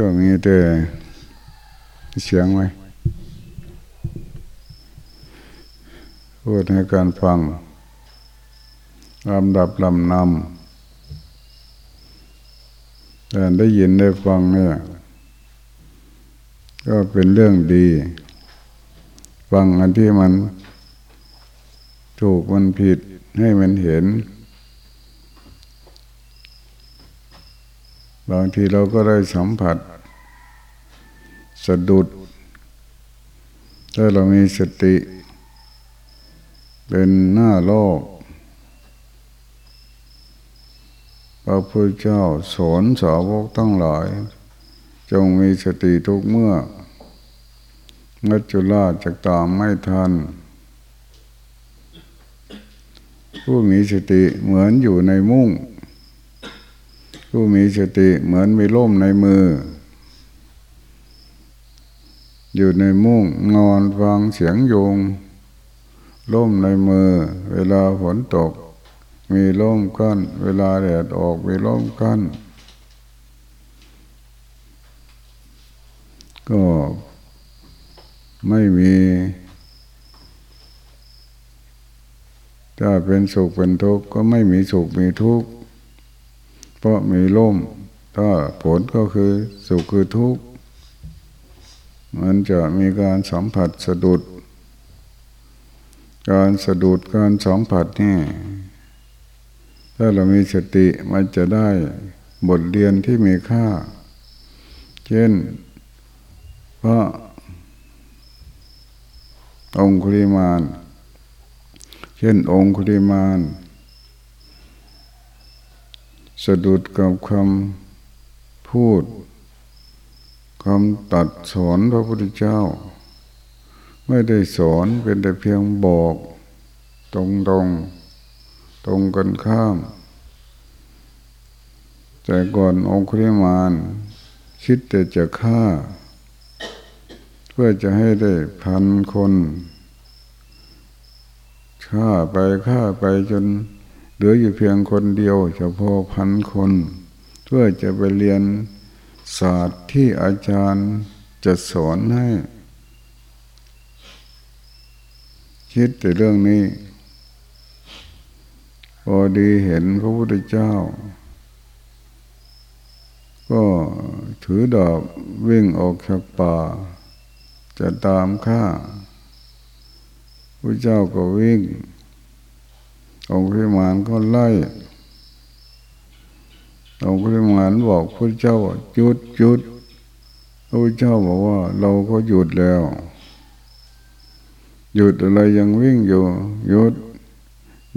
ก็มีแต่เสียงไหมพูดให้การฟังลำดับลำนำแต่ได้ยินได้ฟังเนี่ย ก็เป็นเรื่องดี ฟังอันที่มันถูกมันผิดให้มันเห็น บางทีเราก็ได้สัมผัส สะดุด ถ้าเรามีสติ เป็นหน้าโลก พระพุทธเจ้าสอนสาวกทั้งหลาย จงมีสติทุกเมื่องัจจุราชจะตามไม่ทัน ผู้มีสติเหมือนอยู่ในมุ้ง ผู้มีสติเหมือนมีล่มในมือ อยู่ในมุ้งนอนฟังเสียงโยงล่มในมือ เวลาฝนตก มีล่มกั้น เวลาแดดออกมีล่มกั้น ก็ไม่มีถ้าเป็นสุขเป็นทุกข์ก็ไม่มีสุขมีทุกข์ เพราะมีล่ม ถ้าผลก็คือสุขคือทุกข์ มันจะมีการสัมผัสสะดุด การสะดุดการสัมผัสนี่ถ้าเรามีสติมันจะได้บทเรียนที่มีค่า เช่นพระองคุริมาน เช่นองคุริมาน สะดุดกับคำพูดคำตัดสอนพระพุทธเจ้า ไม่ได้สอนเป็นแต่เพียงบอก ตรงตรงตรงกันข้าม แต่ก่อนองคุริมานคิดแต่จะฆ่า เพื่อจะให้ได้พันคนฆ่าไปฆ่าไปจน เหลืออยู่เพียงคนเดียวเฉพาะพันคน เพื่อจะไปเรียนศาสตร์ที่อาจารย์จะสอนให้ คิดแต่เรื่องนี้ พอดีเห็นพระพุทธเจ้า ก็ถือดอกวิ่งออกจากป่า จะตามข้าพระเจ้าก็วิ่ง องค์พิมานก็ไล่องค์พิมานบอกพระเจ้าหยุดหยุดพระเจ้าบอกว่า เราก็หยุดแล้ว หยุดอะไรยังวิ่งอยู่หยุด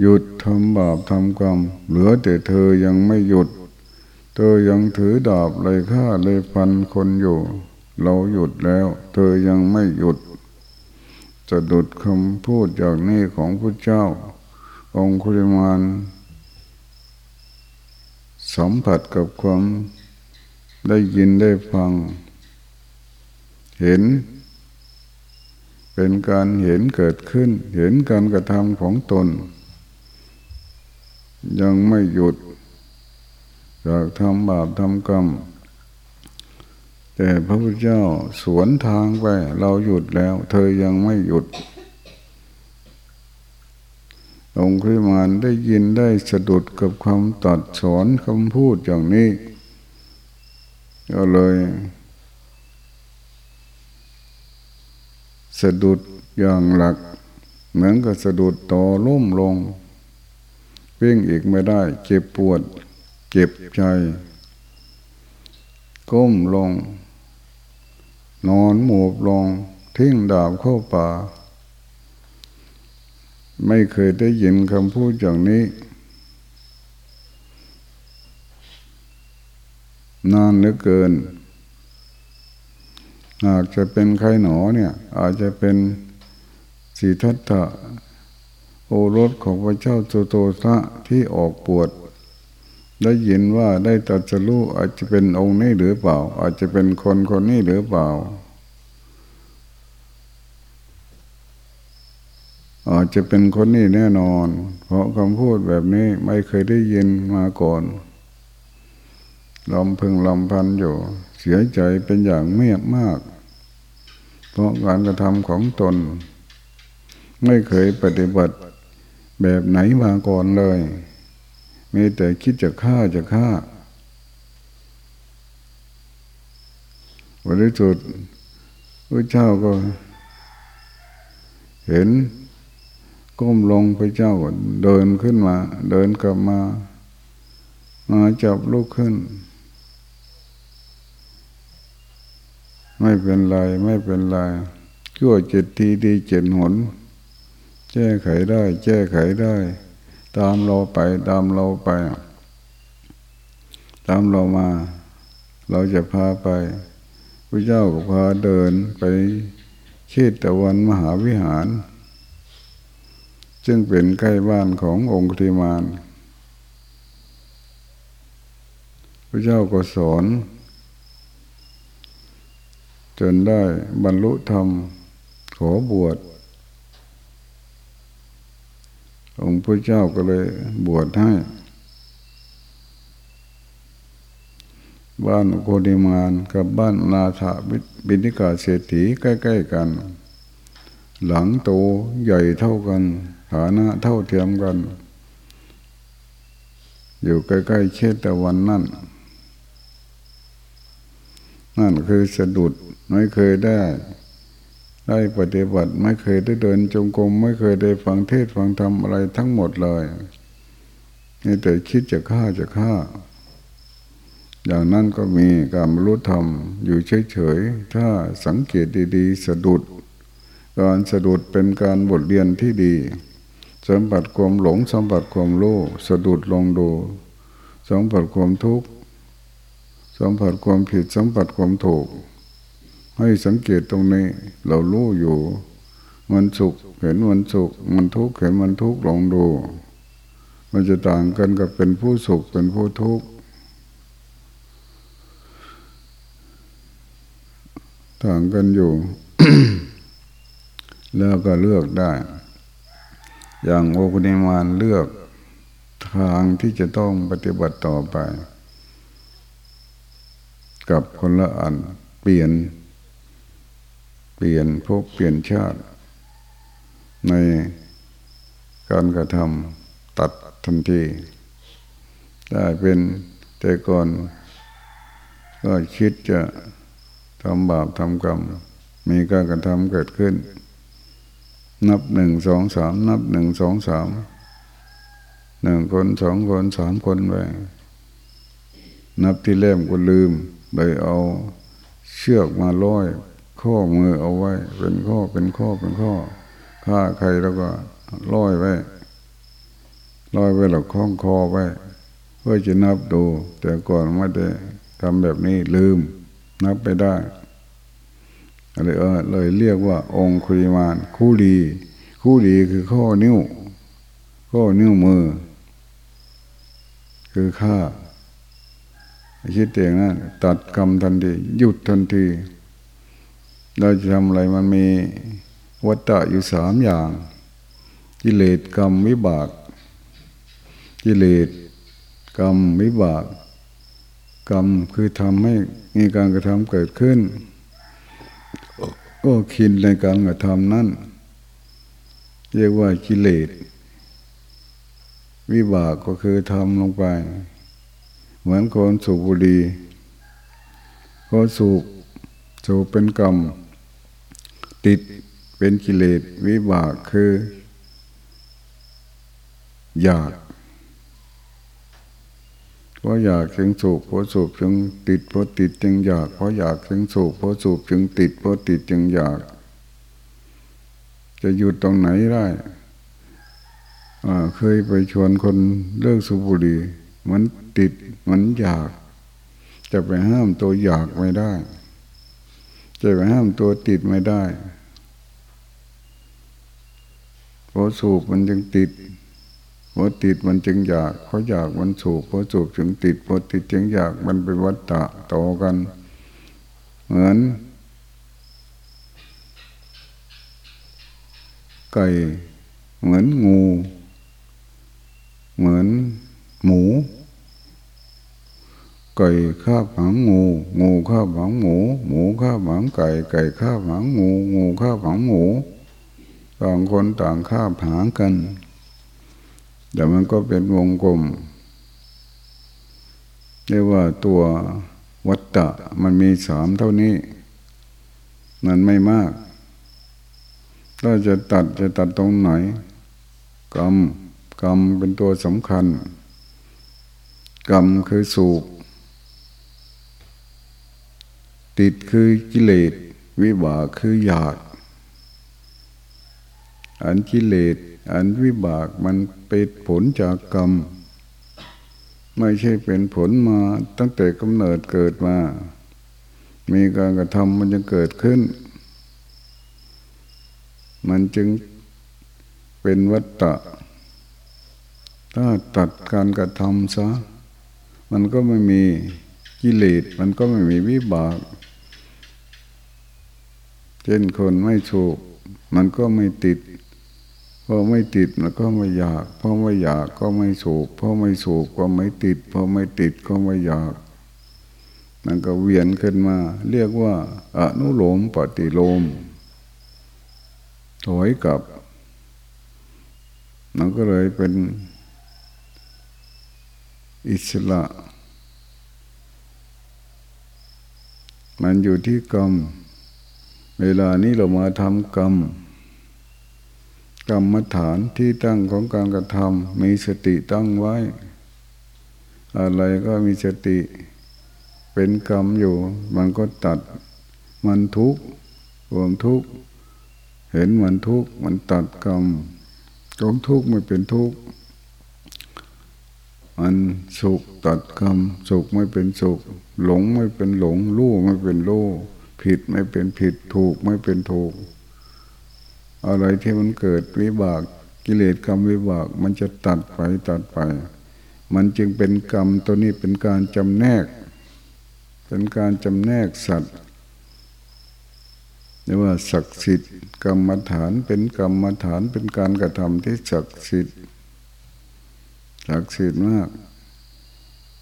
หยุดทำบาปทำกรรม เหลือแต่เธอยังไม่หยุด เธอยังถือดาบเลยฆ่าเลยฟันคนอยู่ เราหยุดแล้ว เธอยังไม่หยุดจะดุดคำพูดจากนี้ของพระเจ้า องคุริมานสัมผัสกับความได้ยินได้ฟัง เห็น เป็นการเห็นเกิดขึ้น เห็นการกระทำของตน ยังไม่หยุดอยากทำบาปทำกรรม แต่พระพุทธเจ้าสวนทางไป เราหยุดแล้ว เธอยังไม่หยุด องค์คริมานได้ยินได้สะดุดกับคำตัดสอนคำพูดอย่างนี้ ก็เลยสะดุดอย่างหลัก เหมือนกับสะดุดต่อลุ่มลงวิ่งอีกไม่ได้ เจ็บปวด เจ็บใจก้มลง นอนหมูบลงทิ้งดาบเข้าป่า ไม่เคยได้ยินคำพูดอย่างนี้ นานเหลือเกิน อาจจะเป็นใครหนอเนี่ย อาจจะเป็นสีทัตถะโอรสของพระเจ้าโจโตทะที่ออกปวด ได้ยินว่าได้ตัดสู้อาจจะเป็นองค์นี้หรือเปล่า อาจจะเป็นคนคนนี้หรือเปล่า อาจจะเป็นคนนี้แน่นอน เพราะคำพูดแบบนี้ไม่เคยได้ยินมาก่อนลำพึงลำพันอยู่ เสียใจเป็นอย่างเมียมาก เพราะการกระทำของตน ไม่เคยปฏิบัติแบบไหนมาก่อนเลย มีแต่คิดจะฆ่าจะฆ่าบริสุทธิ์พระเจ้าก็เห็น ก้มลงพระเจ้าเดินขึ้นมา เดินกลับมา มาจับลูกขึ้น ไม่เป็นไรไม่เป็นไรชั่วเจ็ดทีดีเจ็ดหน แก้ไขได้ แก้ไขได้ ตามเราไปตามเราไป ตามเรามา เราจะพาไปพระเจ้าก็พาเดินไปเชตตะวันมหาวิหาร ซึ่งเป็นใกล้บ้านขององค์ธิมานพระเจ้าก็สอน จนได้บรรลุธรรมขอบวชองค์พระเจ้าก็เลยบวชให้ บ้านโกดิมานกับบ้านนาถาบินิกาเศรษฐีใกล้ ๆ กัน หลังโตใหญ่เท่ากัน ฐานะเท่าเทียมกัน อยู่ใกล้ๆเชตวันนั่น นั่นคือสะดุดไม่เคยได้ ได้ปฏิบัติไม่เคยได้เดินจงกรมไม่เคยได้ฟังเทศฟังธรรมอะไรทั้งหมดเลยนี่แต่คิดจะฆ่าจะฆ่า อย่างนั้นก็มีการบรรลุธรรมอยู่เฉยๆ ถ้าสังเกตดีๆ สะดุด การสะดุดเป็นการบทเรียนที่ดี สัมผัสความหลงสัมผัสความโลภสะดุดลองดูสัมผัสความทุกข์สัมผัสความผิดสัมผัสความถูก ให้สังเกตตรงนี้ เรารู้อยู่ มันสุขเห็นมันสุข มันทุกข์เห็นมันทุกข์ลองดู มันจะต่างกันกับเป็นผู้สุขเป็นผู้ทุกข์ต่างกันอยู่ แล้วก็เลือกได้ อย่างโอคุณิมานเลือกทางที่จะต้องปฏิบัติต่อไป กับคนละอันเปลี่ยน เปลี่ยนพบเปลี่ยนชาติ ในการกระทำตัดทันทีได้เป็นแต่ก่อนก็คิดจะทำบาปทำกรรม มีการกระทำเกิดขึ้น นับหนึ่งสองสามนับหนึ่งสองสามหนึ่งคนสองคนสามคนไปนับที่เล่มก็ลืมเลยเอาเชือกมาล้อยข้อมือเอาไว้ เป็นข้อเป็นข้อเป็นข้อฆ่าใครแล้วก็ล้อยไว้ล้อยไว้หลักข้องคอไว้เพื่อจะนับดู แต่ก่อนไม่ได้ทำแบบนี้ลืม นับไปได้ อะไรเออเลยเรียกว่า องคุริมานคู่ดี คู่ดีคือข้อนิ้ว ข้อนิ้วมือ คือฆ่าคิดเองนะตัดกรรมทันทีหยุดทันที เราจะทำอะไรมันมีวัตตะอยู่สามอย่าง กิเลสกรรมวิบาก กิเลสกรรมวิบาก กรรมคือทำให้มีการกระทำเกิดขึ้น ก็คินในการกระทำนั้น เรียกว่ากิเลส วิบากก็คือทำลงไป เหมือนคนสูบบุหรี่ก็สูบสูบเป็นกรรม ติดเป็นกิเลสวิบากคือ อยาก เพราะอยากจึงสูบเพราะสูบจึงติดเพราะติดจึงอยากเพราะอยากจึงสูบเพราะสูบจึงติดเพราะติดจึงอยาก จะหยุดตรงไหนได้เคยไปชวนคนเลิกสูบบุหรี่มันติดมันอยาก จะไปห้ามตัวอยากไม่ได้ จะไปห้ามตัวติดไม่ได้เพราะสูบมันยังติด อติดมันจึงอยากเพราะอยากมันสูบพอสูบจึงติดพอติดจึงอยากมันเป็นวัฏฏะต่อกัน เหมือน ไก่เหมือนงู เหมือนหมูไไก่ข้าบหางงู งูข้าบหางหมู หมูข้าบหางไก่ ไก่ข้าบหางงู งูข้าบหางหมู ต่างคนต่างข้าบหางกัน แต่มันก็เป็นวงกลมเรียกว่าตัววัตตะมันมีสามเท่านี้ มันไม่มาก ถ้าจะตัดจะตัดตรงไหน กรรม กรรมเป็นตัวสำคัญ กรรมคือสูบ ติดคือกิเลส วิบากคืออยาก อันกิเลส อันวิบากมันเป็นผลจากกรรม ไม่ใช่เป็นผลมาตั้งแต่กำเนิดเกิดมา มีการกระทำมันจะเกิดขึ้น มันจึงเป็นวัตตะ ถ้าตัดการกระทำซะ มันก็ไม่มีกิเลสมันก็ไม่มีวิบาก เช่นคนไม่สูบมันก็ไม่ติด พอไม่ติดมันก็ไม่อยากพอไม่อยากก็ไม่สูบพอไม่สูบก็ไม่ติดพอไม่ติดก็ไม่อยาก มันก็เวียนขึ้นมา เรียกว่าอนุโลมปฏิโลมถอยกลับมันก็เลยเป็นอิสระ มันอยู่ที่กรรม เวลานี้เรามาทำกรรม กรรมฐานที่ตั้งของการกระทำมีสติตั้งไว้ อะไรก็มีสติ เป็นกรรมอยู่ มันก็ตัด มันทุกข์รวมทุกข์เห็นมันทุกข์มันตัดกรรมตรงทุกข์ไม่เป็นทุกข์มันสุขตัดกรรมสุขไม่เป็นสุข หลงไม่เป็นหลงรู้ไม่เป็นรู้ผิดไม่เป็นผิดถูกไม่เป็นถูก อะไรที่มันเกิดวิบากกิเลสกรรมวิบาก มันจะตัดไปตัดไป มันจึงเป็นกรรมตัวนี้เป็นการจำแนก เป็นการจำแนกสัตว์เรียกว่าศักดิ์สิทธิ์กรรมฐานเป็นกรรมฐานเป็นการกระทำที่ศักดิ์สิทธิ์ศักดิ์สิทธิ์มาก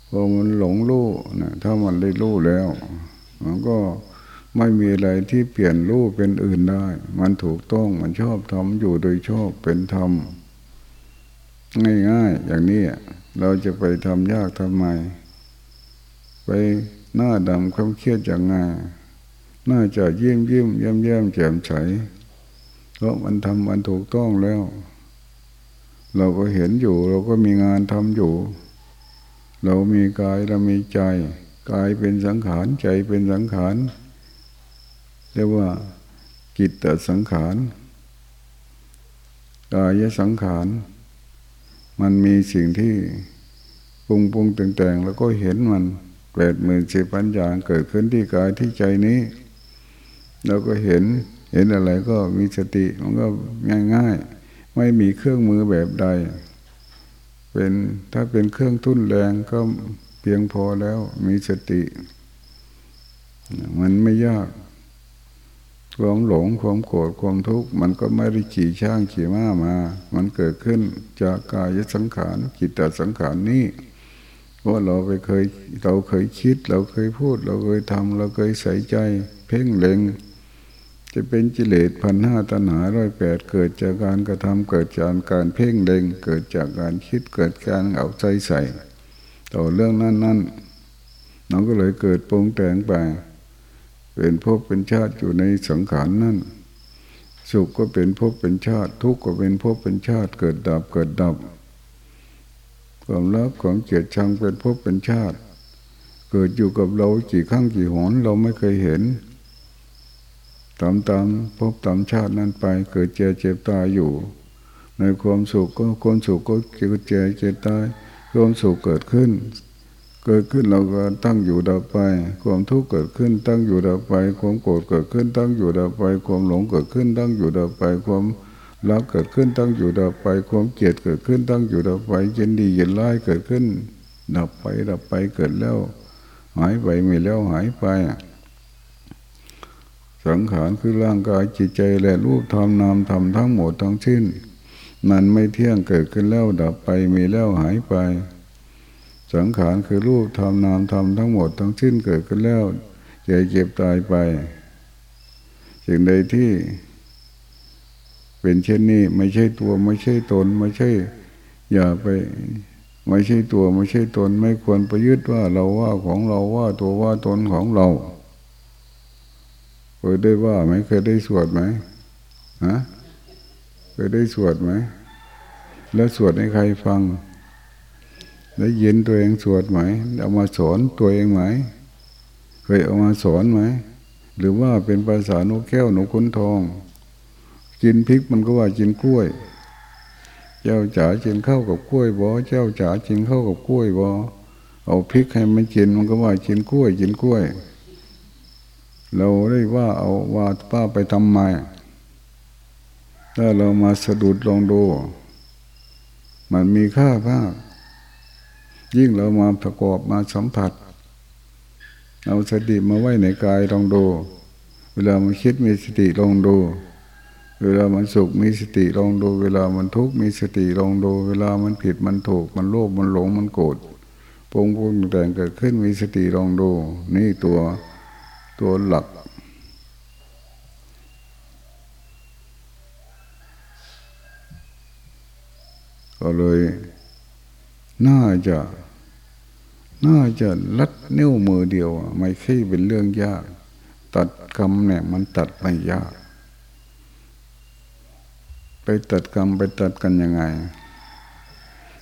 พอมันหลงรู้นะถ้ามันได้รู้แล้ว มันก็ ไม่มีอะไรที่เปลี่ยนรูปเป็นอื่นได้ มันถูกต้องมันชอบทำอยู่โดยชอบเป็นธรรมง่ายๆ อย่างนี้เราจะไปทำยากทำไม ไปหน้าดำความเครียดอย่างไงน่าจะเยี่ยมยิ้มเยี่ยมเยี่ยมแจ่มใสเพราะมันทำมันถูกต้องแล้ว เราก็เห็นอยู่ เราก็มีงานทำอยู่ เรามีกายเรามีใจ กายเป็นสังขารใจเป็นสังขาร รียกว่ากิตตสังขารกายสังขาร มันมีสิ่งที่ปรุงปรุงแต่งๆแล้วก็เห็นมันแปดหมื่นสิบพันอย่างเกิดขึ้นที่กายที่ใจนี้เราก็เห็นเห็นอะไรก็มีสติมันก็ง่าย ๆ ไม่มีเครื่องมือแบบใด เป็นถ้าเป็นเครื่องทุ่นแรงก็เพียงพอแล้วมีสติ มันไม่ยาก ความหลงความโกรธความทุกข์มันก็ไม่ได้ขี่ช่างขี่ม้ามา มันเกิดขึ้นจากกายสังขารจิตตสังขารนี้เพราเราไปเคยเราเคยคิด เราเคยพูด เราเคยทำเราเคยใส่ใจ เพ่งเล็ง จะเป็นจิเลสพันห้าตัณหาร้อยแปดเกิดจากการกระทำเกิดจากการเพ่งเล็ง เกิดจากการคิดเกิดการเอาใจใส่ ต่อเรื่องนั้นนั้นน้องก็เลยเกิดปรุงแต่งไป เป็นภพเป็นชาติอยู่ในสังขารนั่นสุขก็เป็นภพเป็นชาติ ทุกข์ก็เป็นภพเป็นชาติ เกิดดับเกิดดับความรักความเกลียดชังเป็นภพเป็นชาติ เกิดอยู่กับเรากี่ครั้งกี่หนเราไม่เคยเห็นตามตามพบตามชาตินั้นไป เกิดเจ็บเจ็บตายอยู่ ในความสุขก็ความสุขก็เกิดเจ็บเจ็บตายความสุขเกิดขึ้น เกิดขึ้นเราก็ตั้งอยู่ดับไป ความทุกข์เกิดขึ้นตั้งอยู่ดับไป ความโกรธเกิดขึ้นตั้งอยู่ดับไป ความหลงเกิดขึ้นตั้งอยู่ดับไป ความรักเกิดขึ้นตั้งอยู่ดับไป ความเกลียดเกิดขึ้นตั้งอยู่ดับไปเย็นดีเย็นร้ายเกิดขึ้น ดับไปดับไปเกิดแล้ว หายไปไม่แล้วหายไป สังขารคือร่างกายจิตใจและรูปธรรมนามธรรมทั้งหมดทั้งสิ้น มันไม่เที่ยงเกิดขึ้นแล้วดับไปมีแล้วหายไป สังขารคือรูปทำนามทำทั้งหมดทั้งสิ้นเกิดขึ้นแล้วเจ็บเจ็บตายไป สิ่งใดที่เป็นเช่นนี้ ไม่ใช่ตัวไม่ใช่ตน ไม่ใช่ อย่าไป ไม่ใช่ตัวไม่ใช่ตน ไม่ควรประยึดว่าเราว่าของเราว่าตัวว่าตนของเราเคยได้ว่าไหมเคยได้สวดไหมฮะเคยได้สวดไหม แล้วสวดให้ใครฟัง ได้ยินตัวเองสวดไหมเอามาสอนตัวเองไหม เคยเอามาสอนไหม หรือว่าเป็นภาษานกแก้วหนูขุนทอง กินพริกมันก็ว่ากินกล้วย เจ้าจ๋ากินข้าวกับกล้วยบอเจ้าจ๋ากินข้าวกับกล้วยบอเอาพริกให้มันกินมันก็ว่ากินกล้วยกินกล้วย เราได้ว่าเอาว่าป้าไปทำไมถ้าเรามาสะดุดลองดู มันมีค่ามาก ยิ่งเรามาประกอบมาสัมผัส เอาสติมาไว้ในกายลองดู เวลามันคิดมีสติลองดู เวลามันสุขมีสติลองดู เวลามันทุกข์มีสติลองดู เวลามันผิดมันถูก มันโลภมันหลงมันโกรธปงปงแต่งเกิดขึ้นมีสติลองดู นี่ตัวตัวหลักก็เลยน่าจะ น่าจะลัดนิ้วมือเดียว ไม่ใช่เป็นเรื่องยาก ตัดกรรมเนี่ย มันตัดไม่ยาก ไปตัดกรรมไปตัดกันยังไง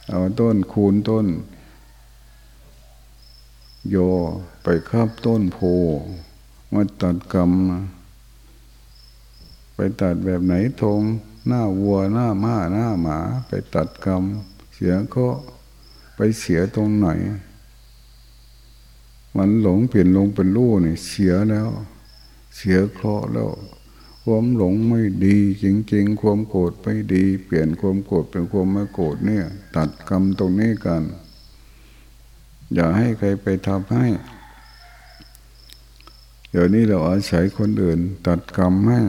เอาต้นคูณต้น โยไปคาบต้นโพมาตัดกรรม ไปตัดแบบไหนทง หน้าวัวหน้าม้าหน้าหมา ไปตัดกรรม เสียก็ไปเสียตรงไหน มันหลงเปลี่ยนลงเป็นรู้นี่เสียแล้ว เสียเคราะห์แล้วความหลงไม่ดีจริงๆ ความโกรธไม่ดี เปลี่ยนความโกรธเป็นความไม่โกรธเนี่ย ตัดกรรมตรงนี้กัน อย่าให้ใครไปทำให้ เดี๋ยวนี้เราอาศัยคนอื่น ตัดกรรมให้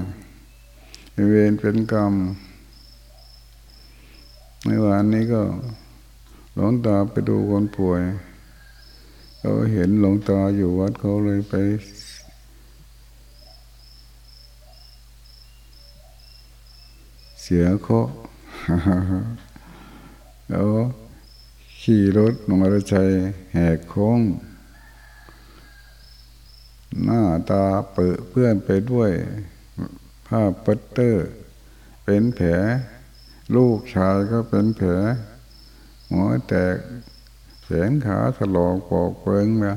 เวรเป็นกรรมในวันนี้ก็หลงตาไปดูคนป่วย เขาเห็นหลวงตาอยู่วัดเขาเลยไป เสียเคาแล้วขี่รถมอเตอร์ไซค์แหกโค้ง หน้าตาเปื้อเพื่อนไปด้วย ผ้าปัตเตอร์ เป็นแผล ลูกชายก็เป็นแผล หัวแตก แขนขาถลอกปอกเปิงนะ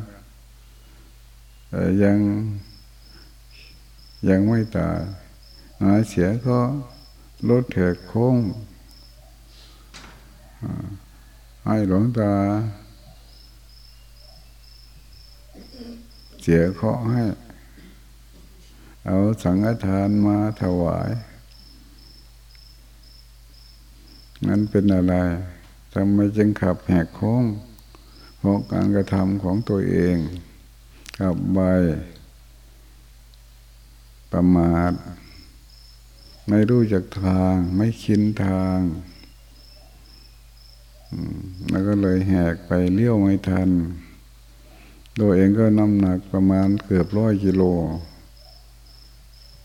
แต่ยังยังไม่ตายหาเสียก็ลดเถิดโค้งให้หลวงตา เสียเคาะให้ เอาสังฆทานมาถวายนั้นเป็นอะไรทำไมจึงขับแหกโค้ง เพราะการกระทำของตัวเองขับใบประมาท ไม่รู้จักทางไม่คินทางแล้วก็เลยแหกไปเลี้ยวไม่ทัน ตัวเองก็น้ำหนักประมาณเกือบร้อยกิโล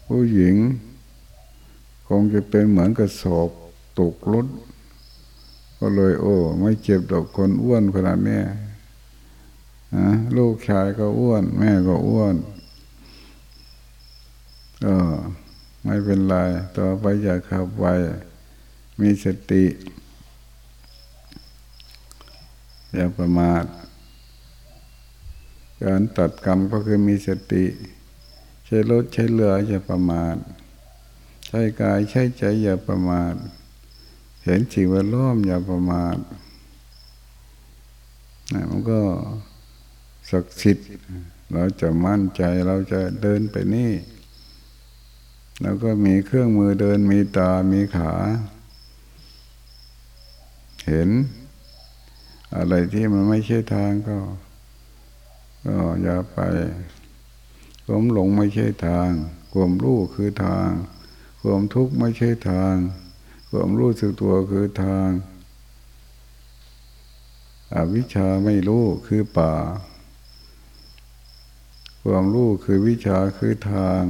ผู้หญิง คงจะเป็นเหมือนกระสอบตกรถก็เลย โอ้ ไม่เจ็บดอกคนอ้วนขนาดนี้ ลูกชายก็อ้วน แม่ก็อ้วนก็ไม่เป็นไร ต่อไปอย่าขับไปมีสติ อย่าประมาทการตัดกรรมก็คือมีสติ ใช้รถใช้เรืออย่าประมาทใช้กายใช้ใจอย่าประมาท เห็นสิ่งแวดล้อมอย่าประมาทนะมันก็ ศักดิ์สิทธิ์เราจะมั่นใจเราจะเดินไปนี่ แล้วก็มีเครื่องมือเดินมีตา มีขา เห็น อะไรที่มันไม่ใช่ทางก็ ก็อย่าไปความหลงไม่ใช่ทาง ความรู้คือทาง ความทุกข์ไม่ใช่ทาง ความรู้สึกตัวคือทาง อวิชชาไม่รู้คือป่า ความรู้คือวิชาคือทาง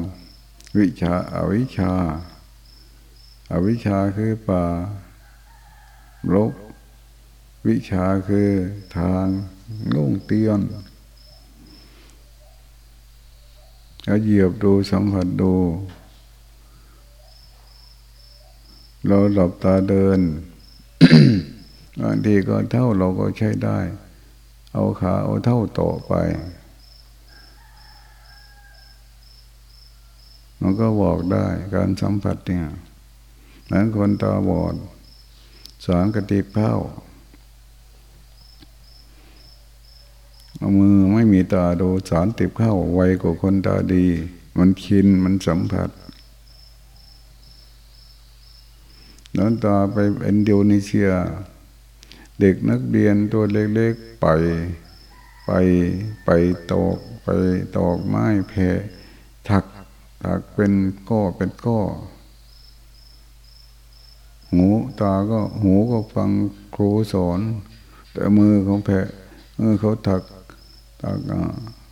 วิชาอาวิชาอาวิชาคือป่าลกวิชาคือทางลุ่งเตียนเอาเหยียบดูสัมผัสดู เราหลับตาเดินบางทีก็เท่าเราก็ใช้ได้ เอาขาเอาเท่าต่อไป มันก็บอกได้การสัมผัสเนี่ยหลังคนตาบอดสอนกติเพ้าเอามือไม่มีตาดูสารติบเข้าไวกว่าคนตาดี มันคินมันสัมผัสน้นตาไปอ็นโดนีเซีย เด็กนักเรียนตัวเล็กๆไปไปไปตอกไปตอกไม้แผ่ถั กถักเป็นก้อเป็นก้อหูตาก็หูก็ฟังครูสอน แต่มือของแผ่มือเขาถักถัก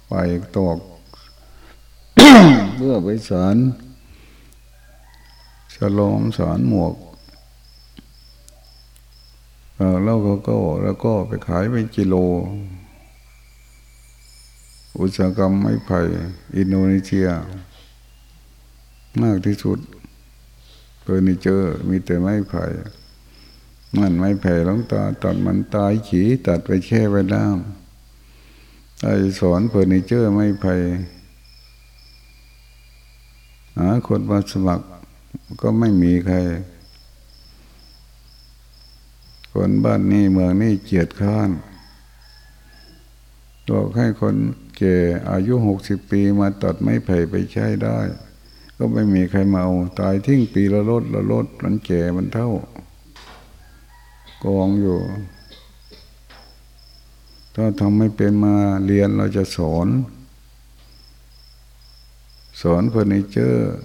ไปตอกเพื่อไปสารฉลองสารหมวกแล้วก็ก็แล้วก็ไปขายไปกิโล อุตสาหกรรมไม้ไผ่อินโดนีเซีย มากที่สุดเฟอร์นิเจอร์ มีแต่ไม้ไผ่มันไม้ไผ่ลงตาตัดมันตายขีตัดไปแช่ไว้น้ำไอสอนเฟอร์นิเจอร์ไม้ไผ่หาคนมาสมัครก็ไม่มีใคร คนบ้านนี้เมืองนี้เกียดข้านบอกให้คนแก่อายุหกสิบปีมาตัดไม้ไผ่ไปใช้ได้ ก็ไม่มีใครมาเอาตายทิ้งปีละลดละลดมันแก่มันเท่ากองอยู่ ถ้าทำไม่เป็นมาเรียนเราจะสอน สอนเฟอร์นิเจอร์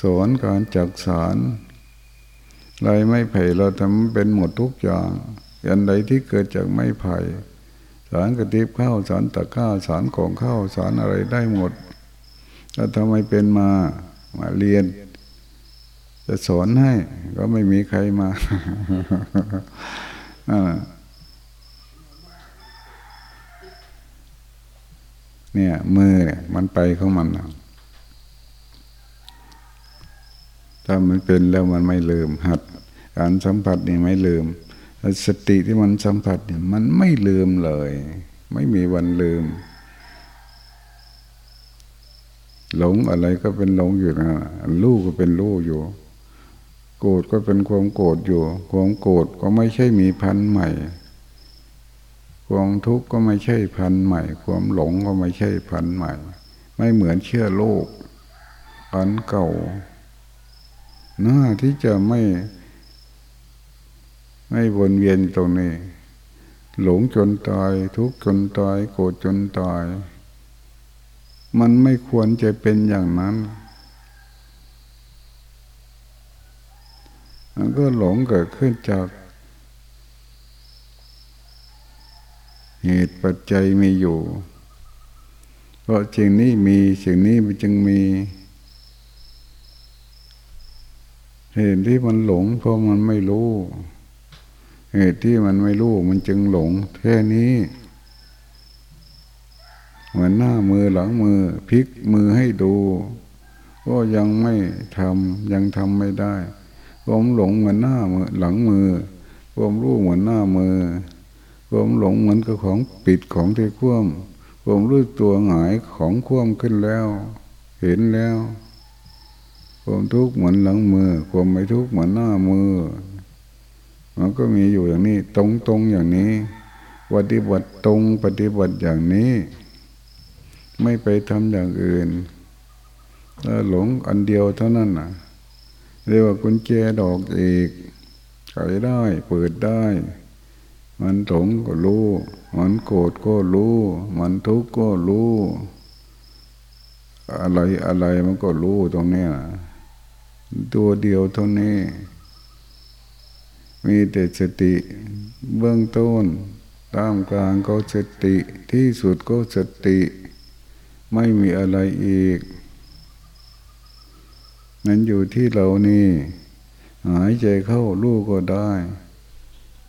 สอนการจักสารลายไม้ไผ่เราทำเป็นหมดทุกอย่างอันใดที่เกิดจากไม้ไผ่สารกระติบข้าวสารตะก้าสารของข้าวสารอะไรได้หมด ถ้าทำไมเป็นมามาเรียน จะสอนให้ ก็ไม่มีใครมาเนี่ย มือเนี่ย มันไปของมันถ้ามันเป็นแล้วมันไม่ลืม หัดการสัมผัสนี่ไม่ลืมสติที่มันสัมผัสเนี่ยมันไม่ลืมเลย ไม่มีวันลืม หลงอะไรก็เป็นหลงอยู่นะลูกก็เป็นลูกอยู่ โกรธก็เป็นความโกรธอยู่ ความโกรธก็ไม่ใช่มีพันใหม่ ความทุกข์ก็ไม่ใช่พันใหม่ ความหลงก็ไม่ใช่พันใหม่ ไม่เหมือนเชื่อโลกพันเก่าหน้าที่จะไม่ ไม่วนเวียนตรงนี้ หลงจนตาย ทุกข์จนตาย โกรธจนตาย มันไม่ควรจะเป็นอย่างนั้น มันก็หลงเกิดขึ้นจาก เหตุปัจจัยมีอยู่ เพราะสิ่งนี้มีสิ่งนี้มันจึงมีเหตุที่มันหลงเพราะมันไม่รู้ เหตุที่มันไม่รู้มันจึงหลงแค่นี้ เหมือนหน้ามือหลังมือพลิกมือให้ดู ก็ยังไม่ทำยังทำไม่ได้ผมหลงเหมือนหน้ามือหลังมือผมรู้เหมือนหน้ามือผมหลงเหมือนกับของปิดของที่คว่ำผมรู้ตัวหงายของคว่ำขึ้นแล้ว เห็นแล้วความทุกข์เหมือนหลังมือ ความไม่ทุกข์เหมือนหน้ามือ มันก็มีอยู่อย่างนี้ ตรงตรงอย่างนี้ ปฏิบัติตรงปฏิบัติอย่างนี้ ไม่ไปทำอย่างอื่นถ้าหลงอันเดียวเท่านั้นนะเรียกว่ากุญแจดอกเอกไขได้ เปิดได้ มันหลงก็รู้ มันโกรธก็รู้ มันทุกข์ก็รู้ อะไรอะไรมันก็รู้ตรงนี้ตัวเดียวเท่านี้ มีแต่สติเบื้องต้นตามกลางก็สติที่สุดก็สติ ไม่มีอะไรอีก นั้นอยู่ที่เรานี่ หายใจเข้าลูกก็ได้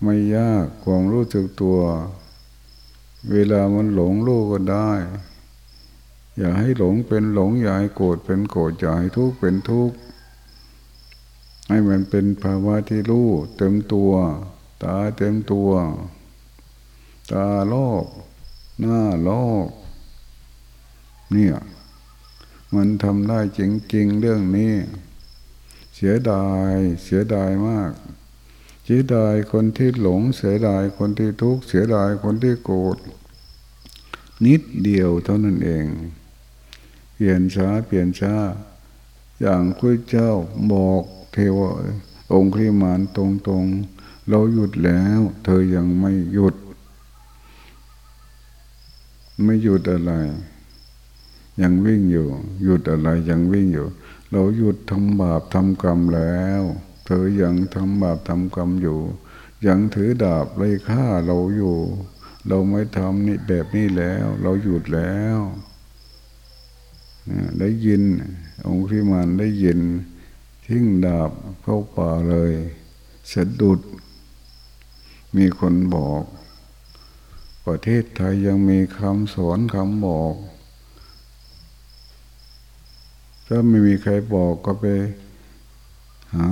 ไม่ยากความรู้สึกตัว เวลามันหลงลูกก็ได้ อย่าให้หลงเป็นหลง อย่าให้โกรธเป็นโกรธอย่าให้ทุกข์เป็นทุกข์ให้มันเป็นภาวะที่รู้เต็มตัว ตาเต็มตัว ตาโลก หน้าโลก เนี่ยมันทำได้จริงๆเรื่องนี้ เสียดายเสียดายมากเสียดายคนที่หลง เสียดายคนที่ทุกข์เสียดายคนที่โกรธนิดเดียวเท่านั้นเอง เปลี่ยนช้าเปลี่ยนช้า อย่างพระเจ้าบอกเทวองค์คริมานตรงๆ เราหยุดแล้ว เธอยังไม่หยุด ไม่หยุดอะไร ยังวิ่งอยู่ หยุดอะไรยังวิ่งอยู่ เราหยุดทำบาปทำกรรมแล้ว เธอยังทำบาปทำกรรมอยู่ ยังถือดาบไล่ฆ่าเราอยู่ เราไม่ทำนี่แบบนี้แล้ว เราหยุดแล้วได้ยิน องค์พิมานได้ยิน ทิ้งดาบเข้าป่าเลยสะดุด มีคนบอก ประเทศไทยยังมีคำสอนคำบอก ถ้าไม่มีใครบอกก็ไป หา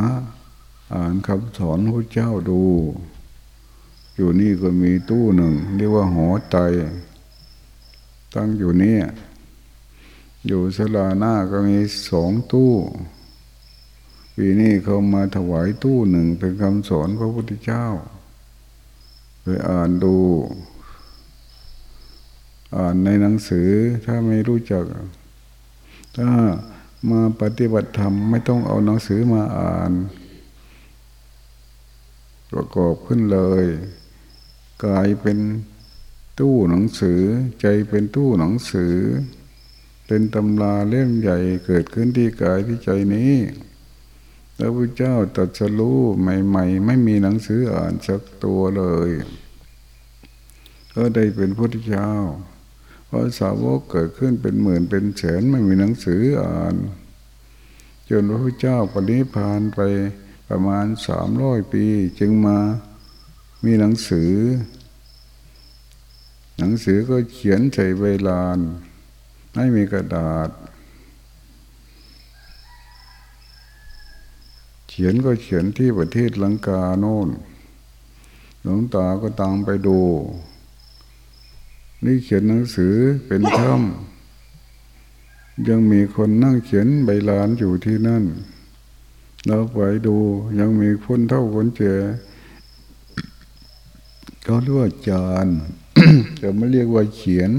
อ่านคำสอนพระเจ้าดู อยู่นี่ก็มีตู้หนึ่งเรียกว่าหอใจตั้งอยู่นี่อยู่สลาหน้าก็มีสองตู้ปีนี้เขามาถวายตู้หนึ่งเป็นคำสอนพระพุทธเจ้าไปอ่านดู อ่านในหนังสือถ้าไม่รู้จัก ถ้า มาปฏิบัติธรรมไม่ต้องเอาหนังสือมาอ่าน ประกอบขึ้นเลย กายเป็นตู้หนังสือ ใจเป็นตู้หนังสือ เป็นตำราเล่มใหญ่เกิดขึ้นที่กายที่ใจนี้พระพุทธเจ้าตรัสรู้ใหม่ ๆ ไม่มีหนังสืออ่านสักตัวเลย ก็ได้เป็นพระพุทธเจ้า พราะสาวกเกิดขึ้นเป็นหมื่นเป็นแสนไม่มีหนังสืออ่าน จนพระพุทธเจ้าปณิพานไปประมาณสามร้อยปี จึงมามีหนังสือ หนังสือก็เขียนใส่ใบลานไม่มีกระดาษ เขียนก็เขียนที่ประเทศลังกาโน่นหลวงตาก็ตามไปดู นี่เขียนหนังสือเป็นถ้ำยังมีคนนั่งเขียนใบลานอยู่ที่นั่น เราไปดูยังมีคนเท่าคนเจอเขาเรียกว่าจานจะไม่เรียกว่าเขียน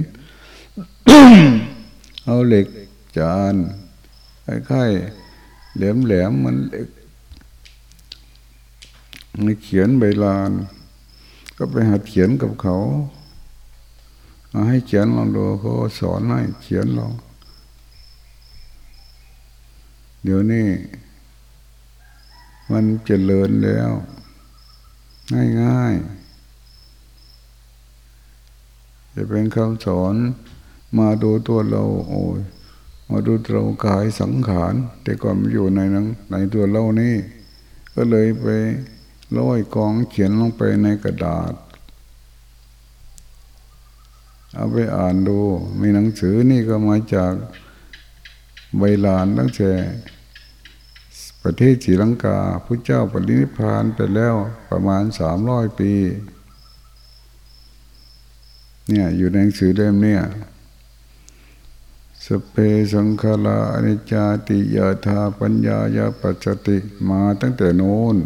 เอาเหล็กจานคล้ายๆแหลมๆมันเหล็กเขียนใบลาน ก็ไปหัดเขียนกับเขา ให้เขียนลองดูเขาสอนให้เขียนลอง เดี๋ยวนี้ มันเจริญแล้ว ง่ายง่ายจะเป็นคำสอนมาดูตัวเรา โอ้ยมาดูเรากายสังขาร แต่ก่อนมันอยู่ในนั้นในตัวเรานี่ ก็เลยไปร้อยกองเขียนลงไปในกระดาษ เอาไปอ่านดู มีหนังสือนี่ก็มาจากใบลานตั้งแต่ประเทศศรีลังกาพระเจ้าปรินิพานไปแล้วประมาณสามร้อยปี เนี่ยอยู่ในหนังสือเล่มเนี่ยสเปสังคาราอนิจจติยาธาปัญญายาปัจจติมาตั้งแต่โน้น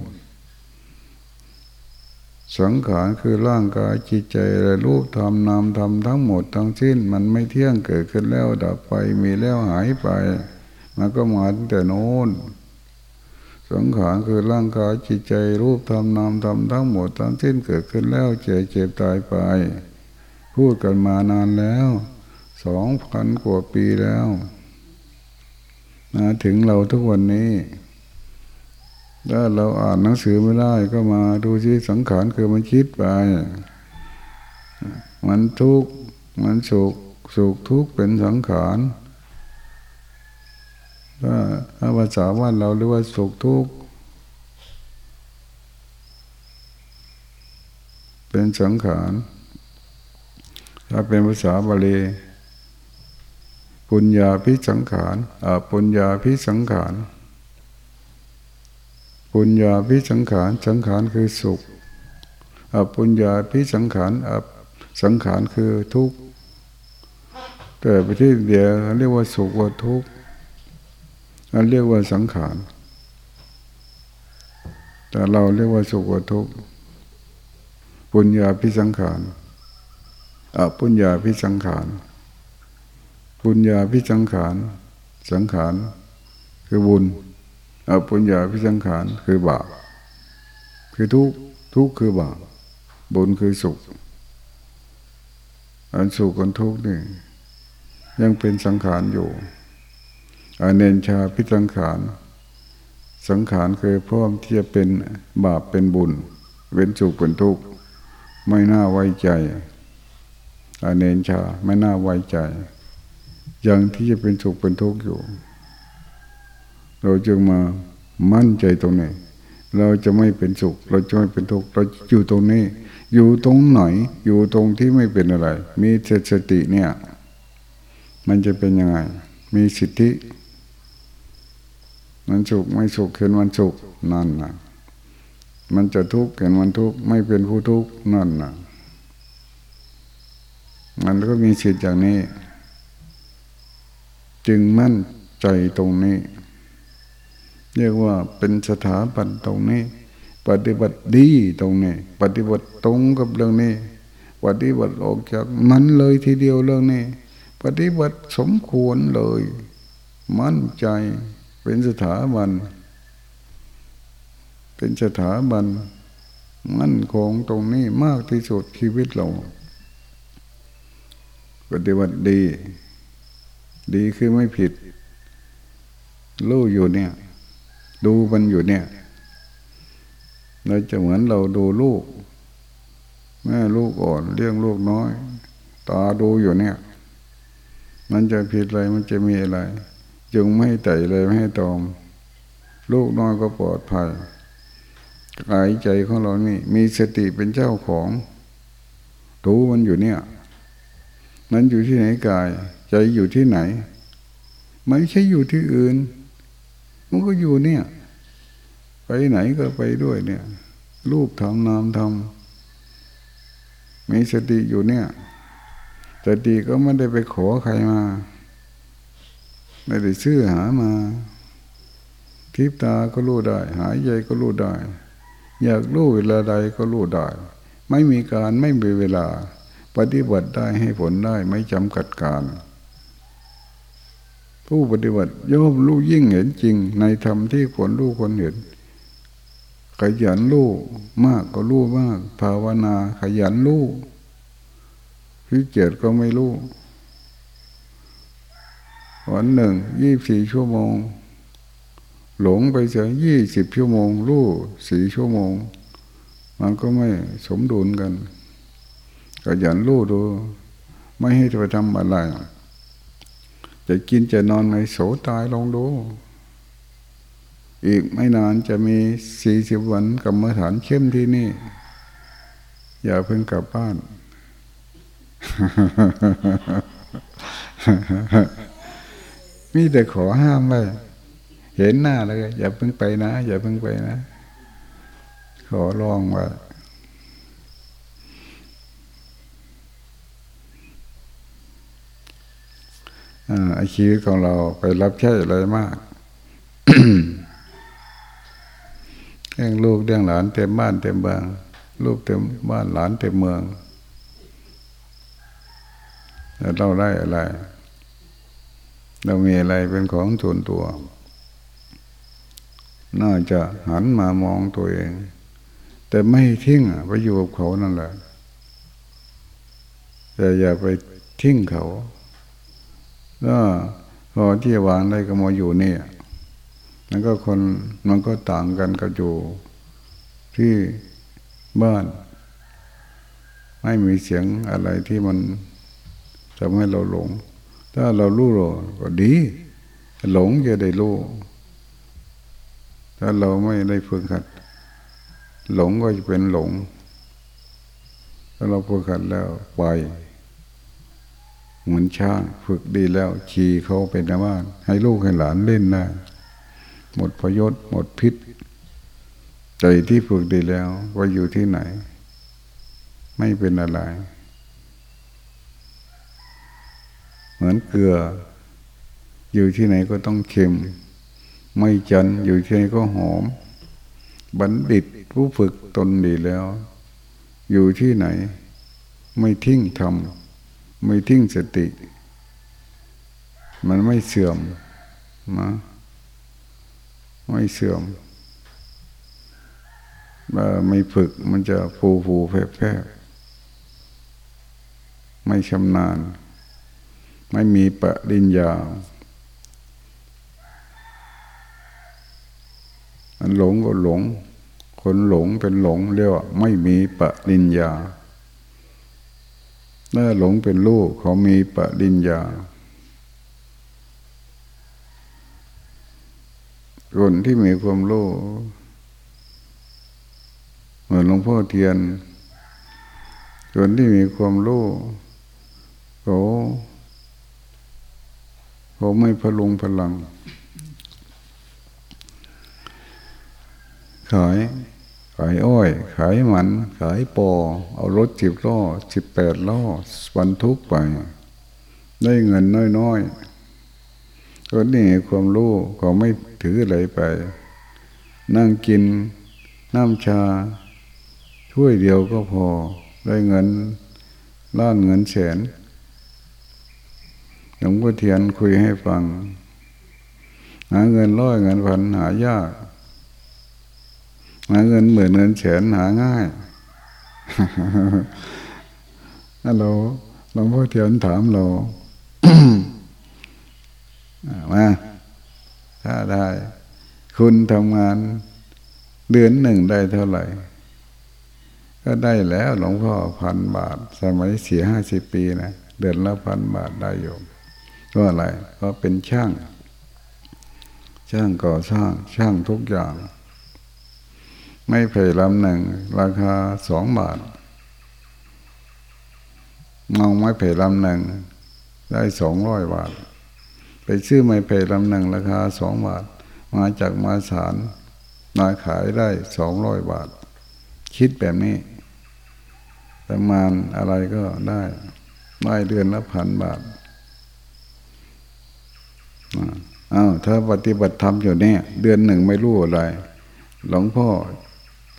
สังขารคือร่างกายจิตใจและรูปธรรมนามธรรมทั้งหมดทั้งสิ้น มันไม่เที่ยงเกิดขึ้นแล้วดับไปมีแล้วหายไป มันก็มาตั้งแต่โน้นสังขารคือร่างกายจิตใจรูปธรรมนามธรรมทั้งหมดทั้งสิ้นเกิดขึ้นแล้วเจ็บเจ็บตายไป พูดกันมานานแล้วสองพันกว่าปีแล้วมาถึงเราทุกวันนี้ ถ้าเราอ่านหนังสือไม่ได้ก็มาดูที่สังขารคือมันคิดไป มันทุกข์มันสุขสุขทุกข์เป็นสังขารถ้าถ้าภาษาว่าเราเรียกว่าสุขทุกข์เป็นสังขารถ้าเป็นภาษาบาลีปุญญาพิสังขารอาปุญญาพิสังขาร ปุญญาพิสังขารสังขารคือสุขอปุญญาพิสังขารอสังขารคือทุกข์แต่ไปที่เดียวเรียกว่าสุขว่าทุกข์อันเรียกว่าสังขารแต่เราเรียกว่าสุขว่าทุกข์ปุญญาพิสังขารอปุญญาพิสังขารปุญญาพิสังขารสังขารคือบุญ อปุญญาพิสังขารคือบาปคือทุกทุกคือบาปบุญคือสุข อันสุขกันทุกนี่ยังเป็นสังขารอยู่อเนนชาพิสังขาร สังขารคือพร้อมที่จะเป็นบาปเป็นบุญ เว้นสุขเป็นทุกข์ไม่น่าไว้ใจอเนนชาไม่น่าไว้ใจ ยังที่จะเป็นสุขเป็นทุกข์อยู่ เราจึงมามั่นใจตรงนี้เราจะไม่เป็นสุข เราจะไม่เป็นทุกข์เราอยู่ตรงนี้ อยู่ตรงไหน อยู่ตรงที่ไม่เป็นอะไร มีสติเนี่ย มันจะเป็นยังไง มีสิทธิ มันสุขไม่สุขเห็นมันสุขนั่นนะมันจะทุกข์เห็นมันทุกข์ไม่เป็นผู้ทุกข์นั่นนะมันก็มีสิทธิ์อย่างนี้ จึงมั่นใจตรงนี้ เรียกว่าเป็นสถาบันตรงนี้ ปฏิบัติดีตรงนี้ ปฏิบัติตรงกับเรื่องนี้ ปฏิบัติออกจากมันเลยทีเดียวเรื่องนี้ ปฏิบัติสมควรเลย มั่นใจเป็นสถาบัน เป็นสถาบัน มั่นคงตรงนี้มากที่สุดชีวิตเรา ปฏิบัติดี ดีคือไม่ผิดรู้อยู่เนี่ย ดูมันอยู่เนี่ยเราจะเหมือนเราดูลูก แม่ลูกอ่อนเลี้ยงลูกน้อย ตาดูอยู่เนี่ย มันจะผิดอะไรมันจะมีอะไร จึงไม่ไต่เลยไม่ให้ตอม ลูกน้อยก็ปลอดภัยกายใจของเรานี่ มีสติเป็นเจ้าของดูมันอยู่เนี่ย มันอยู่ที่ไหนกาย ใจอยู่ที่ไหน ไม่ใช่อยู่ที่อื่น มันก็อยู่เนี่ย ไปไหนก็ไปด้วยเนี่ย รูปทำนามทำมีสติอยู่เนี่ยสติก็ไม่ได้ไปขอใครมาไม่ได้ซื้อหามาทิพตาก็รู้ได้ หายใจก็รู้ได้ อยากรู้เวลาใดก็รู้ได้ ไม่มีการไม่มีเวลา ปฏิบัติได้ให้ผลได้ไม่จำกัดการ ผู้ปฏิบัติย่อมรู้ยิ่งเห็นจริง ในธรรมที่ผลรู้คนเห็น ขยันรู้มากก็รู้มาก ภาวนาขยันรู้พิเจตก็ไม่รู้วันหนึ่งยี่สี่ชั่วโมง หลงไปเสียยี่สิบชั่วโมง รู้สี่ชั่วโมง มันก็ไม่สมดุลกันก็ยันรู้ดู ไม่ให้ไปทำอะไร จะกินจะนอนในโสตายลองดู อีกไม่นานจะมีสี่สิบวันกรรมฐานเข้มที่นี่ อย่าเพิ่งกลับบ้าน มีแต่ขอห้ามไว้เห็นหน้าแล้วอย่าเพิ่งไปนะ อย่าเพิ่งไปนะ ขอร้องว่า อาชีวิตของเราไปรับใช้อะไรมากเลี้ยงลูกเลี้ยงหลานเต็มบ้านเต็มเมืองลูกเต็มบ้านหลานเต็มเมืองแต่เราได้อะไร เรามีอะไรเป็นของส่วนตัว น่าจะหันมามองตัวเอง แต่ไม่ทิ้งไปอยู่กับเขานั่นแหละแต่อย่าไปทิ้งเขา ก็พอที่วางได้ก็มาอยู่นี่มันก็คนมันก็ต่างกันกับอยู่ที่บ้าน ไม่มีเสียงอะไรที่มันทำให้เราหลง ถ้าเรารู้เราก็ดี หลงจะได้รู้ ถ้าเราไม่ได้ฝึกหัด หลงก็จะเป็นหลง ถ้าเราฝึกหัดแล้วไป มือนช้างฝึกดีแล้วขี่เขาไปในบ้านให้ลูกให้หลานเล่นได้หมดพยศหมดพิษ ใจที่ฝึกดีแล้วว่าอยู่ที่ไหน ไม่เป็นอะไร เหมือนเกลือ อยู่ที่ไหนก็ต้องเค็ม ไม่จันอยู่ที่ไหนก็หอม บัณฑิตผู้ฝึกตนดีแล้ว อยู่ที่ไหน ไม่ทิ้งธรรม ไม่ทิ้งสติ มันไม่เสื่อมนะไม่เสื่อมไม่ฝึกมันจะฟูฟูแฝบไม่ชำนาญ ไม่มีปริญญามันหลงก็หลง คนหลงเป็นหลงเรียกว่าไม่มีปริญญา ถ้าหลงเป็นลูกเขามีปริญญา คนที่มีความรู้เหมือนหลวงพ่อเทียน คนที่มีความรู้เขาเขาไม่พลุงพลัง ขาย ขายอ้อย ขายมัน ขายปอ เอารถสิบล้อสิบแปดล้อบรรทุกไป ได้เงินน้อยๆคนนี้ความรู้เขาไม่ถืออะไรไป นั่งกินน้ำชา ถ้วยเดียวก็พอ ได้เงินล้านเงินแสนหลวงพ่อเทียนคุยให้ฟัง หาเงินร้อยเงินพันหายาก หาเงินหมื่นเงินแสนหาง่ายฮัลโหลหลวงพ่อเทียนถามเรามาถ้าได้ คุณทำงานเดือนหนึ่งได้เท่าไหร่ ก็ได้แล้วหลวงพ่อพันบาท สมัยสี่ห้าสิบปีนะเดือนละพันบาทได้อยู่ก็อะไรก็เป็นช่าง ช่างก่อสร้างช่างทุกอย่าง ไม่เผยลำหนึ่ง ราคาสองบาทเงไม้เผยลำหนึ่ง ได้สองร้อยบาท ไปซื้อไม้เพลำหนึ่ง ราคาสองบาท มาจากมาสารมาขายได้สองร้อยบาท คิดแบบนี้ประมาณอะไรก็ได้ได้เดือนละพันบาทอ้าวถ้าปฏิบัติธรรมอยู่เนี่ย เดือนหนึ่งไม่รู้อะไร หลวงพ่อ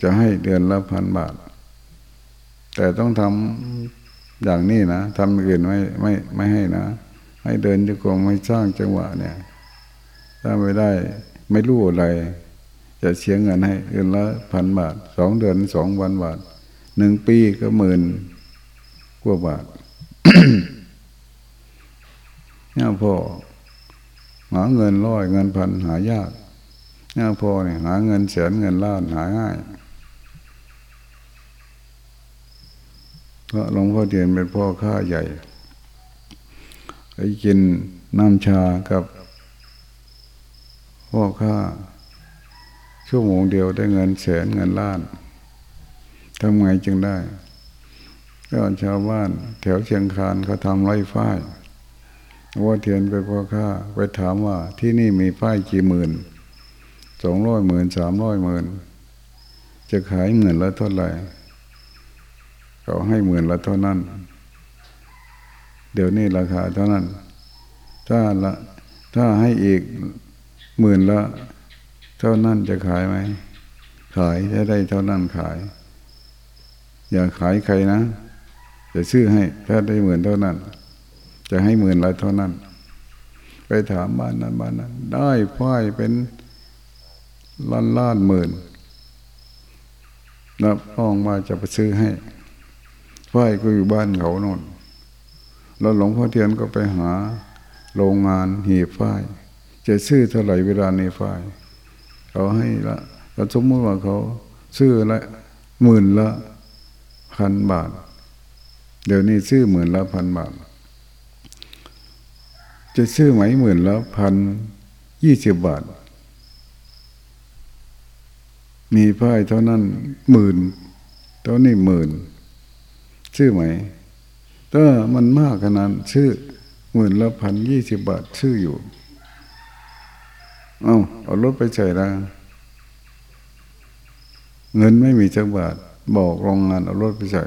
จะให้เดือนละพันบาท แต่ต้องทำอย่างนี้นะทำอื่นไม่ไม่ไม่ให้นะ ให้เดินจงกรมให้สร้างจังหวะเนี่ย ถ้าไม่ได้ไม่รู้อะไร จะเสียเงินให้เดือนละพันบาทสองเดือนสองวันบาทหนึ่งปีก็หมื่นกว่าบาทเนี่ยพอหาเงินร้อยเงินพันหายากเนี่ยพอเนี่ยหาเงินแสนเงินล้านหาง่าย พระหลวงพ่อเทียนเป็นพ่อข้าใหญ่ไปกินน้ำชากับพ่อข้าชั่วโมงเดียวได้เงินแสนเงินล้านทำไงจึงได้ก็ชาวบ้าน แถวเชียงคานเขาทำไร่ฝ้ายว่าเทียนไปพ่อข้าไปถามว่าที่นี่มีฝ้ายกี่หมื่นสองร้อยหมื่นสามร้อยหมื่นจะขายหมื่นละเท่าไหร่ เขาให้หมื่นละเท่านั้น เดี๋ยวนี้ราคาเท่านั้น ถ้าละถ้าให้อีกหมื่นละ เท่านั้นจะขายไหม ขายถ้าได้เท่านั้นขาย อย่าขายใครนะ จะซื้อให้ ถ้าได้หมื่นเท่านั้น จะให้หมื่นละเท่านั้น ไปถามบ้านนั้นบ้านนั้น ได้ฝ้ายเป็นล้านล้านหมื่นรับรองว่าจะไปซื้อให้ ฝ้ายก็อยู่บ้านเขาโน่นแล้วหลวงพ่อเทียนก็ไปหาโรงงานหีบฝ้าย จะซื้อเท่าไหร่เวลาในฝ้าย เขาให้ละก็สมมติว่าเขาซื้อละหมื่นละพันบาท เดี๋ยวนี้ซื้อหมื่นละพันบาท จะซื้อไหมหมื่นละพันยี่สิบบาท มีพ่ายเท่านั้นหมื่นเท่านี้หมื่น ซื้อไหมถ้ามันมากขนาดซื้อหมื่นละพันยี่สิบบาทซื้ออยู่ เอาเอารถไปใส่ละเงินไม่มีจักบาท บอกโรงงานเอารถไปใส่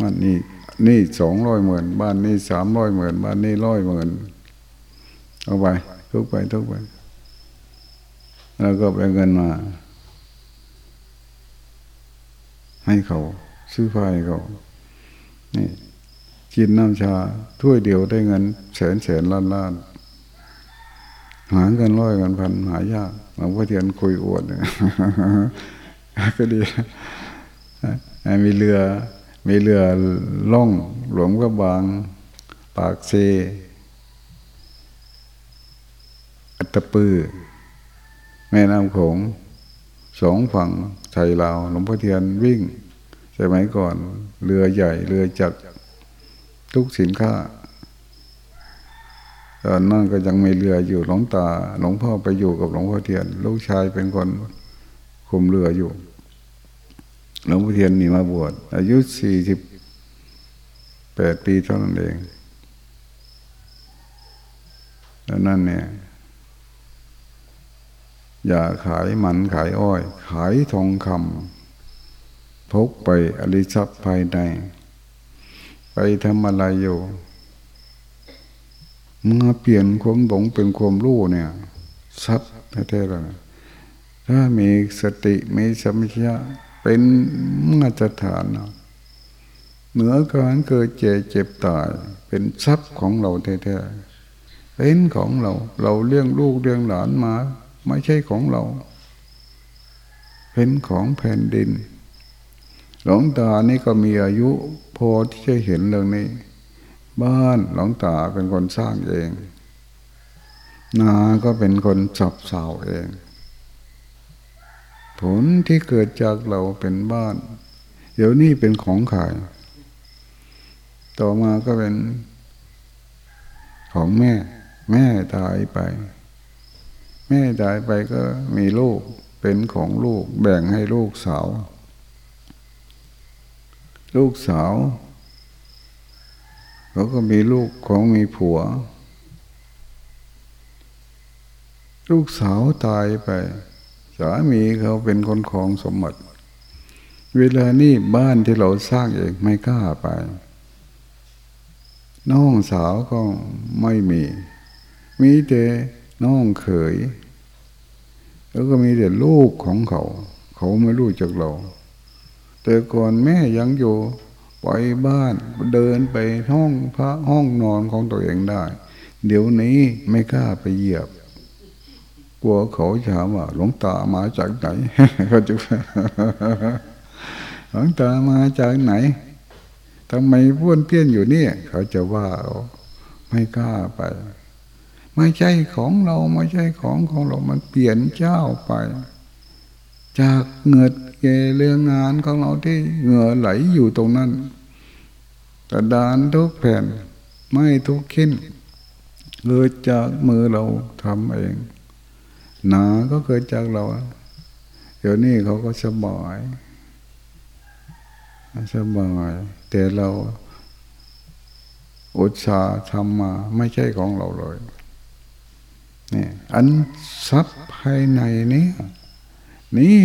บ้านนี้นี่สองร้อยหมื่นบ้านนี้สามร้อยหมื่นบ้านนี้ร้อยหมื่นเอาไปทุกไปทุกไป แล้วก็ไปเงินมา ให้เขา ซื้อไฟเขา นี่กินน้ำชาถ้วยเดียวได้เงินแสนแสนล้านล้านหาเงินร้อยเงินพันหายากหลวงพ่อเทียนคุยอวดเนี่ยก็ดีมีเรือ มีเรือล่องหลวงพระบาง ปากเซ อัตตปือ แม่น้ำโขงสองฝั่งไทยลาวหลวงพ่อเทียนวิ่งสมัยก่อน เรือใหญ่ เรือจักรทุกสินค้าตอนนั้นก็ยังไมีเรืออยู่หลวงตาหลวงพ่อไปอยู่กับหลวงพ่อเทียน ลูกชายเป็นคนคุมเรืออยู่หลวงพ่อเทียนนี่มาบวชอายุสี่สิบแปดปีเท่านั้นเองแล้วนั่นเนี่ยอย่าขายมันขายอ้อย ขายทองคำ พกไปอริชัพภายใน ไปทำอะไรอยู่มาเปลี่ยนความหลงเป็นความรู้เนี่ยชัดแท้ๆเลยถ้ามีสติมีสัมผัสเป็นมาตรฐานเหนือการเกิดเจ็บเจ็บตาย เป็นทรัพย์ของเราแท้ๆเป็นของเรา เราเลี้ยงลูกเลี้ยงหลานมา ไม่ใช่ของเรา เป็นของแผ่นดิน หลวงตานี่ก็มีอายุพอที่จะเห็นเรื่องนี้ บ้านหลวงตาเป็นคนสร้างเอง นาก็เป็นคนจับสาวเอง ผลที่เกิดจากเราเป็นบ้าน เดี๋ยวนี้เป็นของขาย ต่อมาก็เป็นของแม่ แม่ตายไป แม่ตายไปก็มีลูกเป็นของลูกแบ่งให้ลูกสาว ลูกสาวเขาก็มีลูกของมีผัว ลูกสาวตายไป สามีเขาเป็นคนของสมบัติเวลานี้บ้านที่เราสร้างเองไม่กล้าไป น้องสาวก็ไม่มี มีแต่น้องเขย แล้วก็มีแต่ลูกของเขา เขาไม่รู้จักเรา แต่ก่อนแม่ยังอยู่ไปบ้านเดินไปห้องพระห้องนอนของตัวเองได้ เดี๋ยวนี้ไม่กล้าไปเหยียบ กลัวเขาถามว่าหลวงตามาจากไหนเขาจะหลวงตามาจากไหนทำไมพ้วนเปี้ยนอยู่เนี่ย เขาจะว่าไม่กล้าไป ไม่ใช่ของเราไม่ใช่ของของเรามันเปลี่ยนเจ้าไป จากเงื่อเกเรื่องงานของเราที่เหงื่อไหลอยู่ตรงนั้นกระดานทุกแผ่นไม่ทุกขิ้นเกิดจากมือเราทำเอง หนาก็เกิดจากเราเดี๋ยวนี้เขาก็สบายสบายแต่เราอุตสาห์ทำมาไม่ใช่ของเราเลยนี่อันทรัพย์ภายในนี้ นี่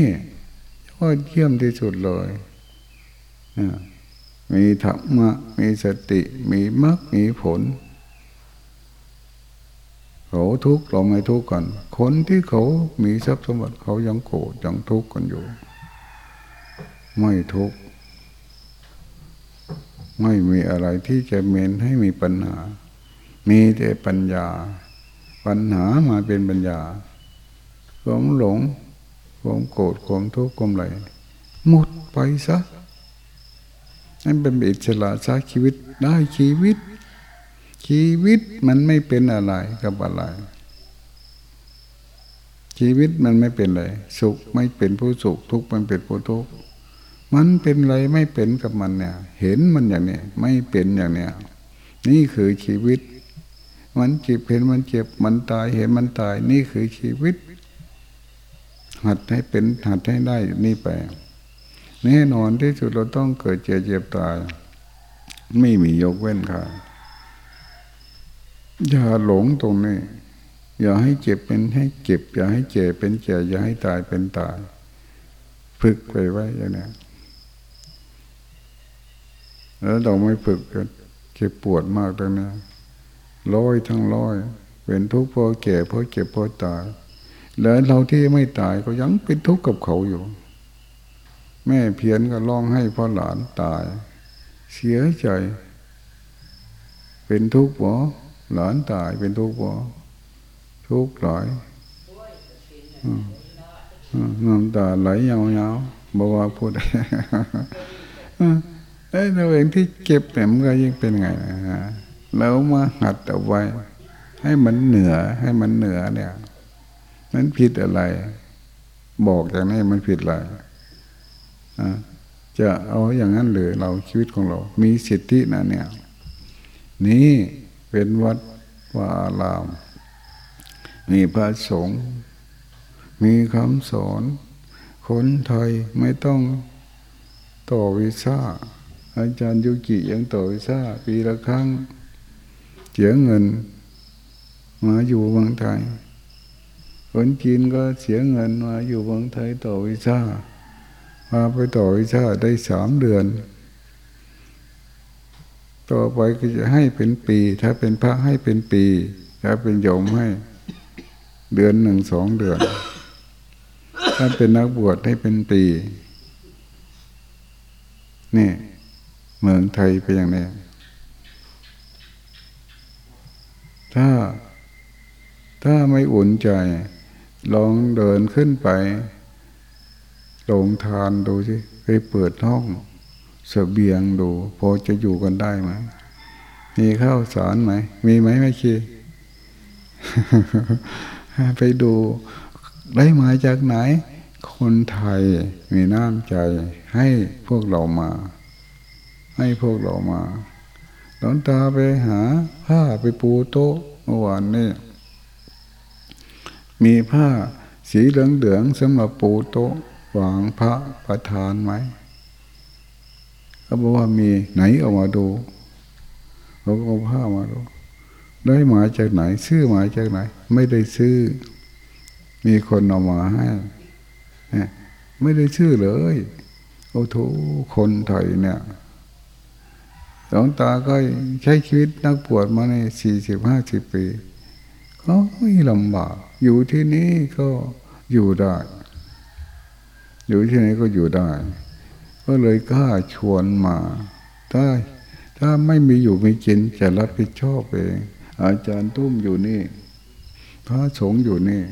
ยอดเยี่ยมที่สุดเลยมีธรรมะ มีสติ มีมรรค มีผล เขาทุกข์เราไม่ทุกข์กัน คนที่เขามีทรัพย์สมบัติเขายังโกรธยังทุกข์กันอยู่ ไม่ทุกข์ ไม่มีอะไรที่จะเมนให้มีปัญหา มีแต่ปัญญา ปัญหามาเป็นปัญญาความหลง ความโกรธความทุกข์ความอะไรหมดไปซะนั่นเป็นอิสระซะชีวิตได้ชีวิต ชีวิตมันไม่เป็นอะไรกับอะไร ชีวิตมันไม่เป็นไรสุขไม่เป็นผู้สุขทุกข์มันเป็นผู้ทุกข์มันเป็นอะไรไม่เป็นกับมันเนี่ย เห็นมันอย่างนี้ไม่เป็นอย่างเนี้ยนี่คือชีวิต มันเจ็บเห็นมันเจ็บมันตายเห็นมันตาย นี่คือชีวิต หัดให้เป็นหัดให้ได้นี่ไปแน่นอนที่สุดเราต้องเกิดเจ็บเจ็บตาย ไม่มียกเว้นค่ะอย่าหลงตรงนี้ อย่าให้เจ็บเป็นให้เจ็บ อย่าให้เจ็บเป็นเจ็บอย่าให้ตายเป็นตายฝึกไปไว้อย่างนี้แล้วเราไม่ฝึกเจ็บปวดมากตรงนี้ร้อยทั้งร้อย เป็นทุกข์เพราะแก่เพราะเจ็บเพราะตาย แล้วเราที่ไม่ตายก็ยังเป็นทุกข์กับเขาอยู่ แม่เพียนก็ร้องให้พ่อหลานตาย เสียใจ เป็นทุกข์หรอหลานตายเป็นทุกข์หรอทุกข์หลายน้ำตาไหลยาวๆบอกว่าพูดไอ้เราเองที่เก็บเนี่ยมันก็ยิ่งเป็นไงนะแล้วมาหัดเอาไว้ ให้มันเหนือให้มันเหนือเนี่ย มันผิดอะไร บอกอย่างนี้มันผิดอะไรจะเอาอย่างนั้นหรือเราชีวิตของเรา มีสิทธินะเนี่ย นี่เป็นวัดวาอาราม มีพระสงฆ์มีคำสอนคนไทยไม่ต้องต่อวิชาอาจารย์ยุกิยังต่อวิชาปีละครั้งเสียเงิน มาอยู่เมืองไทย คนจีนก็เสียเงินมาอยู่เมืองไทยต่อวิชามาไปต่อวิชาได้สามเดือน ต่อไปก็จะให้เป็นปี ถ้าเป็นพระให้เป็นปี ถ้าเป็นโยมให้ เดือนหนึ่งสองเดือน ถ้าเป็นนักบวชให้เป็นปี นี่ เมืองไทยเป็นอย่างนี้ถ้าถ้าไม่อุ่นใจ ลองเดินขึ้นไปลงทานดูสิไปเปิดห้องสเสบียงดู พอจะอยู่กันได้ไหมมีข้าวสารไหม มีไหมไม่คีไปดูได้มาจากไหน คนไทยมีน้ำใจ ให้พวกเรามา ให้พวกเรามาหลวงตาไปหาผ้าไปปูโต๊ะเมื่อวานนี้ มีผ้าสีเหลืองๆสำหรับปูโต๊ะวางพระประธานไหมเขาบอกว่ามีไหนเอามาดูเขาก็เอาผ้ามาดูได้มาจากไหน ซื้อมาจากไหน ไม่ได้ซื้อ มีคนเอามาให้ไม่ได้ซื้อเลย โอ้โถคนไทยเนี่ยหลวงตาก็ใช้ชีวิตนักปวดมาในสี่สิบห้าสิบปี ก็ไม่ลำบาก อยู่ที่นี่ก็อยู่ได้ อยู่ที่ไหนก็อยู่ได้ ก็เลยกล้าชวนมาถ้าถ้าไม่มีอยู่ไม่กินจะรับผิดชอบเอง อาจารย์ตุ้มอยู่นี่ พระสงฆ์อยู่นี่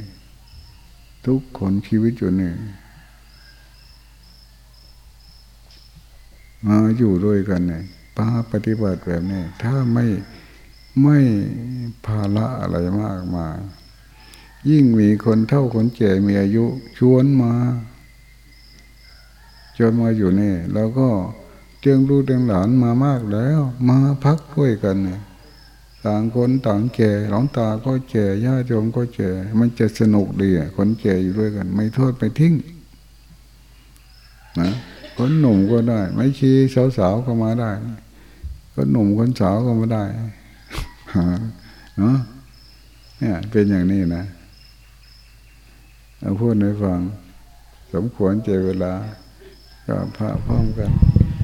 ทุกคนชีวิตอยู่นี่มาอยู่ด้วยกันเนี่ยป้าปฏิบัติแบบนี้ ถ้าไม่ไม่ภาระอะไรมากมาย ยิ่งมีคนเท่าคนแก่มีอายุชวนมาจนมาอยู่นี่เราก็เตียงลูกเตียงหลานมามากแล้ว มาพักด้วยกันเนี่ยต่างคนต่างแก่หลงตาก็แก่ญาติโยมก็แก่มันจะสนุกดีคนแก่อยู่ด้วยกัน ไม่โทษไปทิ้งนะคนหนุ่มก็ได้ ไม่ชีสาวๆก็มาได้คนหนุ่มคนสาวก็มาได้เนาะเนี่ยเป็นอย่างนี้นะ เอาพูดให้ฟัง สมควรเจเวลา ก็พระพร้อมกัน